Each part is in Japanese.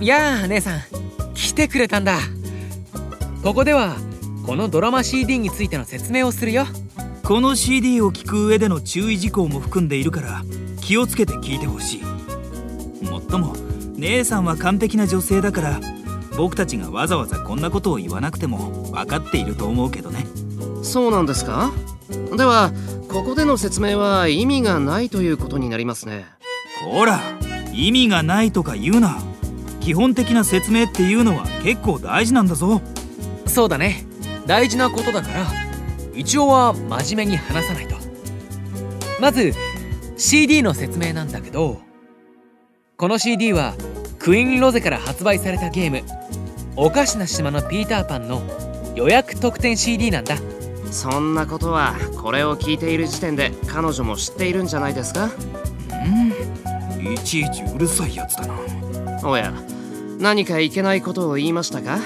やあ姉さん来てくれたんだ。ここではこのドラマ CD についての説明をするよ。この CD を聞く上での注意事項も含んでいるから気をつけて聞いてほしい。もっとも姉さんは完璧な女性だから僕たちがわざわざこんなことを言わなくても分かっていると思うけどね。そうなんですか？ではここでの説明は意味がないということになりますね。ほら意味がないとか言うな基本的な説明っていうのは結構大事なんだぞ。そうだね。大事なことだから一応は真面目に話さないと。まず CD の説明なんだけどこの CD はクイーンロゼから発売されたゲーム「おかしな島のピーターパン」の予約特典 CD なんだ。そんなことはこれを聞いている時点で彼女も知っているんじゃないですか？うん。いちいちうるさいやつだな。おや何かいけないことを言いましたか？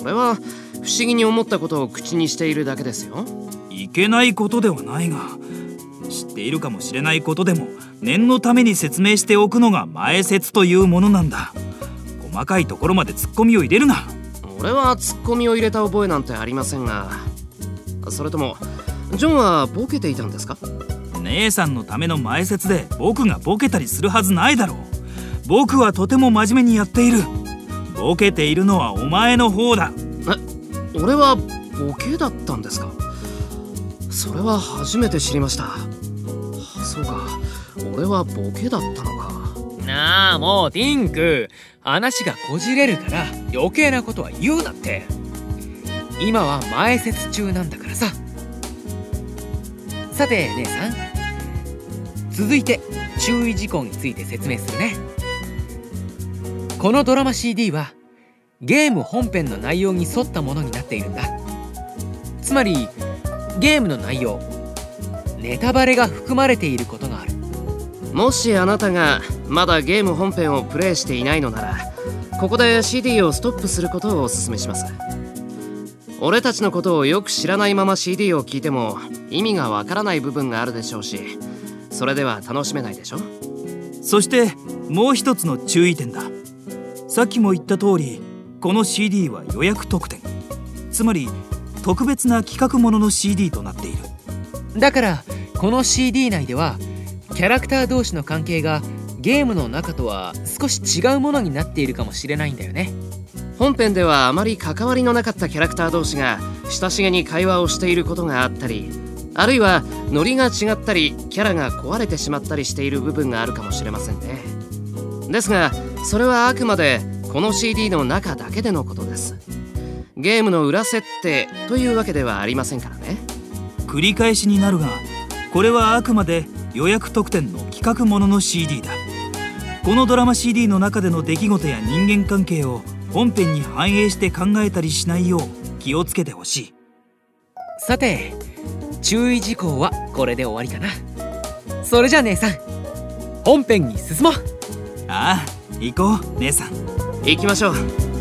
俺は不思議に思ったことを口にしているだけですよ。いけないことではないが知っているかもしれないことでも念のために説明しておくのが前説というものなんだ。細かいところまでツッコミを入れるな。俺はツッコミを入れた覚えなんてありませんがそれともジョンはボケていたんですか？姉さんのための前説で僕がボケたりするはずないだろう僕はとても真面目にやっている。ボケているのはお前の方だ。え俺はボケだったんですか？それは初めて知りました。そうか。俺はボケだったのか。なあもうティンク。話がこじれるから余計なことは言うなって。今は前説中なんだからさ。さて姉さん。続いて注意事項について説明するねこのドラマ CD はゲーム本編の内容に沿ったものになっているんだ。つまりゲームの内容ネタバレが含まれていることがある。もしあなたがまだゲーム本編をプレイしていないのならここで CD をストップすることをお勧めします。俺たちのことをよく知らないまま CD を聞いても意味がわからない部分があるでしょうしそれでは楽しめないでしょ？そしてもう一つの注意点ださっきも言った通りこの CD は予約特典。つまり特別な企画ものの CD となっている。だからこの CD 内ではキャラクター同士の関係がゲームの中とは少し違うものになっているかもしれないんだよね。本編ではあまり関わりのなかったキャラクター同士が親しげに会話をしていることがあったりあるいはノリが違ったりキャラが壊れてしまったりしている部分があるかもしれませんね。ですがそれはあくまでこの CD の中だけでのことです。ゲームの裏設定というわけではありませんからね。繰り返しになるがこれはあくまで予約特典の企画ものの CD だ。このドラマ CD の中での出来事や人間関係を本編に反映して考えたりしないよう気をつけてほしい。さて注意事項はこれで終わりかな。それじゃあ姉さん本編に進もう。ああ行こう姉さん。行きましょう。